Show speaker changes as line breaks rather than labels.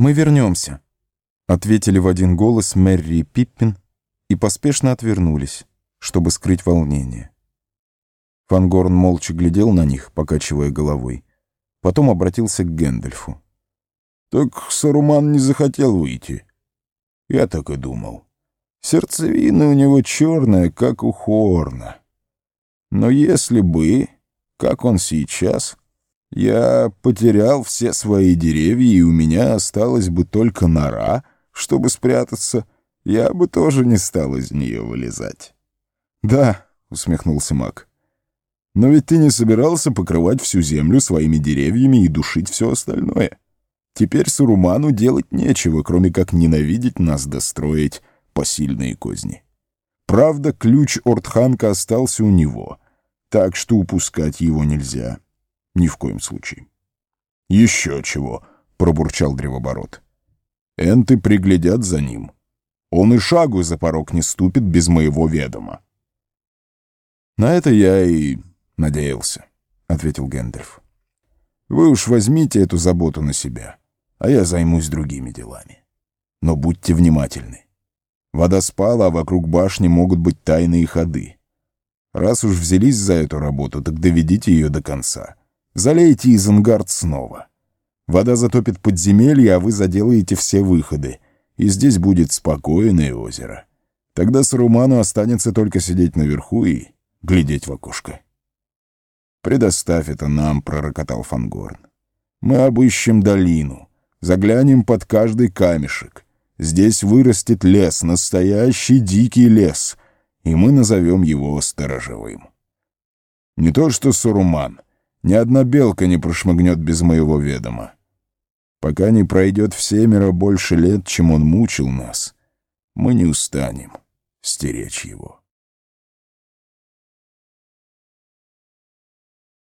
«Мы вернемся», — ответили в один голос Мэри и Пиппин и поспешно отвернулись, чтобы скрыть волнение. Фангорн молча глядел на них, покачивая головой. Потом обратился к Гэндальфу.
«Так Саруман не захотел выйти». «Я так и думал. Сердцевина у него черная, как у Хорна. Но если бы, как он сейчас, я потерял все свои деревья, и у меня осталась бы только нора, чтобы спрятаться, я бы тоже не стал из нее вылезать».
«Да», — усмехнулся маг.
Но ведь ты не собирался покрывать всю землю своими деревьями и душить все остальное. Теперь Саруману делать нечего, кроме как ненавидеть нас достроить посильные козни. Правда, ключ Ортханка остался у него, так что упускать его нельзя. Ни в коем случае. «Еще чего», — пробурчал древоборот. «Энты приглядят за ним. Он и шагу за порог не ступит без моего ведома». «На это я и надеялся», — ответил Гэндальф. «Вы уж возьмите эту заботу на себя, а я займусь другими делами. Но будьте внимательны. Вода спала, а вокруг башни могут быть тайные ходы. Раз уж взялись за эту работу, так доведите ее до конца. Залейте Изенгард снова. Вода затопит подземелье, а вы заделаете все выходы, и здесь будет спокойное озеро. Тогда Саруману останется только сидеть наверху и глядеть в окошко. «Предоставь это нам», — пророкотал Фангорн. «Мы обыщем долину, заглянем под каждый камешек. Здесь вырастет лес, настоящий дикий лес, и мы назовем его сторожевым. Не то что Суруман, ни одна белка не прошмыгнет без моего ведома. Пока не пройдет в семеро больше лет, чем он мучил нас, мы не устанем стеречь его».